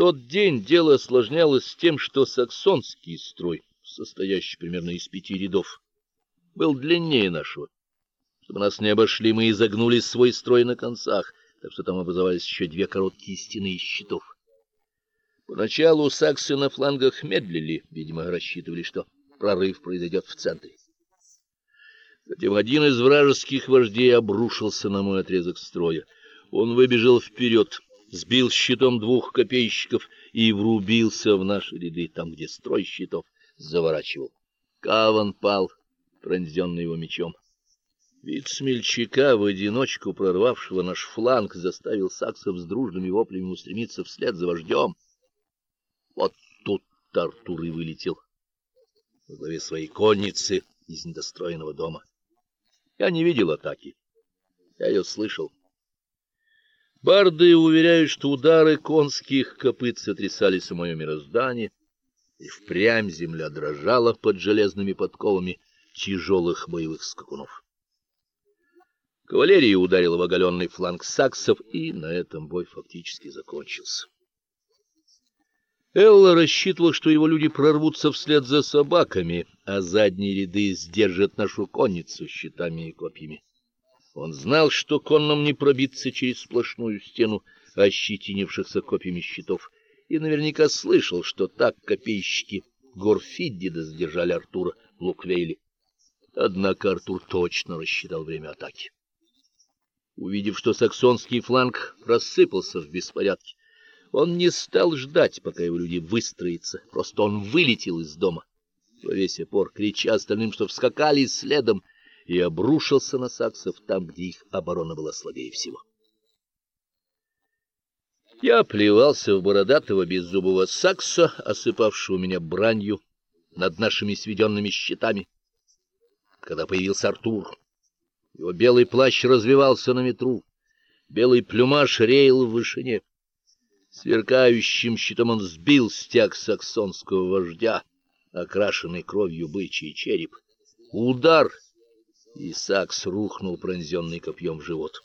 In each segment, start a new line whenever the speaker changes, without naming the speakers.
тот день дело осложнялось тем, что саксонский строй, состоящий примерно из пяти рядов, был длиннее нашего. Чтобы нас не обошли, мы изогнули свой строй на концах, так что там образовались еще две короткие стены из щитов. Поначалу саксы на флангах медлили, видимо, рассчитывали, что прорыв произойдет в центре. Затем один из вражеских вождей обрушился на мой отрезок строя. Он выбежал вперед, сбил щитом двух копейщиков и врубился в наши ряды, там, где строй щитов заворачивал. Каван пал, пронзенный его мечом. Вид смельчака в одиночку прорвавшего наш фланг заставил саксов с дружными воплями устремиться вслед за вождем. Вот тут Артур и вылетел во главе своей конницы из недостроенного дома. Я не видел атаки. Я ее слышал. Барды уверяют, что удары конских копыт сотрясали самое мироздание, и впрямь земля дрожала под железными подковами тяжелых боевых скакунов. Кавалерия ударила в оголенный фланг саксов, и на этом бой фактически закончился. Элла рассчитывал, что его люди прорвутся вслед за собаками, а задние ряды сдержат нашу конницу щитами и копьями. Он знал, что конным не пробиться через сплошную стену ощетинившихся копьями щитов, и наверняка слышал, что так копейщики Горфиддида задержали Артура в Луквейле. Однако Артур точно рассчитал время атаки. Увидев, что саксонский фланг рассыпался в беспорядке, он не стал ждать, пока его люди выстроятся, просто он вылетел из дома во весь опор, крича остальным, что вскакали следом, и обрушился на саксов там, где их оборона была слабее всего. Я плевался в бородатого беззубого сакса, осыпавшего меня бранью над нашими сведенными щитами. Когда появился Артур, его белый плащ развевался на ветру, белый плюмаж реял в вышине. Сверкающим щитом он сбил стяг саксонского вождя, окрашенный кровью бычий череп. Удар, и сакс рухнул пронзенный копьем в живот.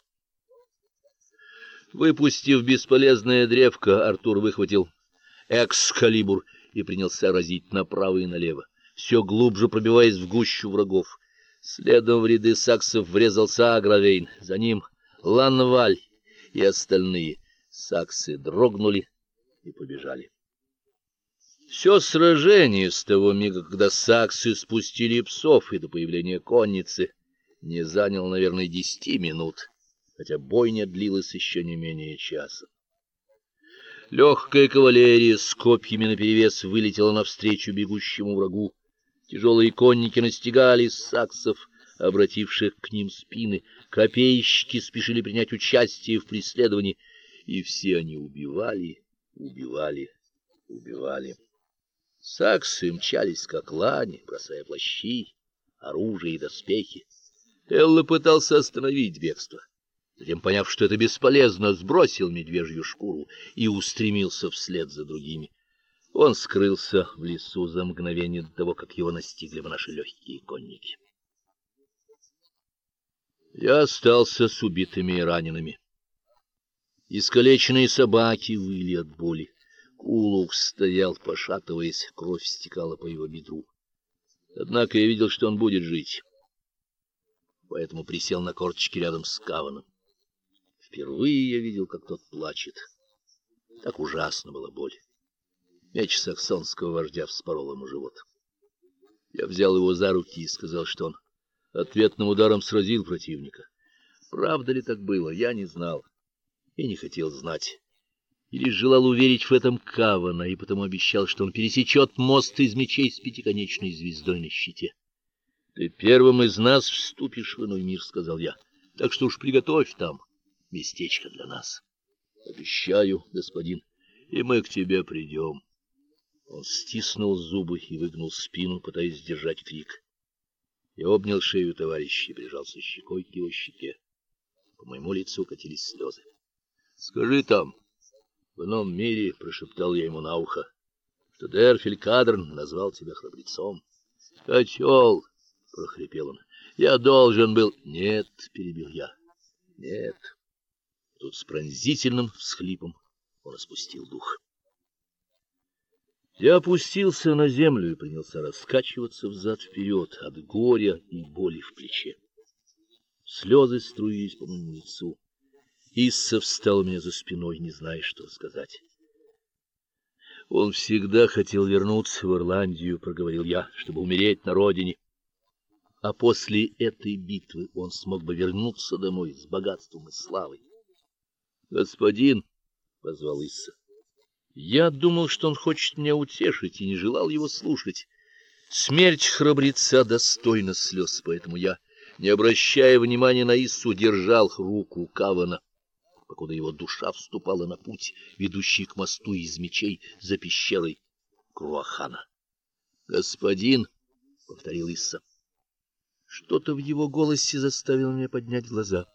Выпустив бесполезное древко, Артур выхватил экскалибур и принялся разить направо и налево, все глубже пробиваясь в гущу врагов. Следом в ряды саксов врезался Агравейн, за ним Ланваль и остальные. Саксы дрогнули и побежали. Все сражение с того мига, когда саксы спустили псов и до появления конницы, не заняло, наверное, десяти минут, хотя бойня длилась еще не менее часа. Легкая кавалерия с копьями наперевес вылетела навстречу бегущему врагу. Тяжелые конники настигали саксов, обративших к ним спины. Копейщики спешили принять участие в преследовании, и все они убивали, убивали, убивали. Саксы мчались как лани, бросая плащи, оружие и доспехи. Элла пытался остановить бегство. Затем, поняв, что это бесполезно, сбросил медвежью шкуру и устремился вслед за другими. Он скрылся в лесу за мгновение до того, как его настигли бы наши легкие конники. Я остался с убитыми и ранеными. Искалеченные собаки выли от боли. Кулук стоял, пошатываясь, кровь стекала по его бедру. Однако я видел, что он будет жить. Поэтому присел на корточки рядом с Каваном. Впервые я видел, как тот плачет. Так ужасно была боль. Меч саксонского вождя вспорол ему живот. Я взял его за руки и сказал, что он ответным ударом сразил противника. Правда ли так было, я не знал и не хотел знать. И лишь желал уверить в этом Кавана, и потому обещал, что он пересечет мост из мечей с пятиконечной звездой на щите. Ты первым из нас вступишь в иной мир, сказал я. Так что уж приготовь там местечко для нас. Обещаю, господин, и мы к тебе придем. Он стиснул зубы и выгнул спину, пытаясь сдержать крик. Я обнял шею товарища и прижался щекой к его щеке. По моему лицу катились слезы. Скажи там, в ином мире, прошептал я ему на ухо, что Дерфель Кадрн назвал тебя храбрецом. Котел, прохрипел он. Я должен был. Нет, перебил я. Нет. Тут с пронзительным всхлипом он распустил дух. Я опустился на землю и принялся раскачиваться взад вперед от горя и боли в плече. Слезы струились по моему лицу. Исса встал у меня за спиной, не зная, что сказать. Он всегда хотел вернуться в Ирландию, проговорил я, чтобы умереть на родине. А после этой битвы он смог бы вернуться домой с богатством и славой. Господин, позвал Исса. Я думал, что он хочет меня утешить и не желал его слушать. Смерть храбреца достойна слез, поэтому я, не обращая внимания на Иссу, держал руку Кавана покуда его душа вступала на путь, ведущий к мосту из мечей за пещерой Круахана. "Господин", повторил Исса. Что-то в его голосе заставило меня поднять глаза.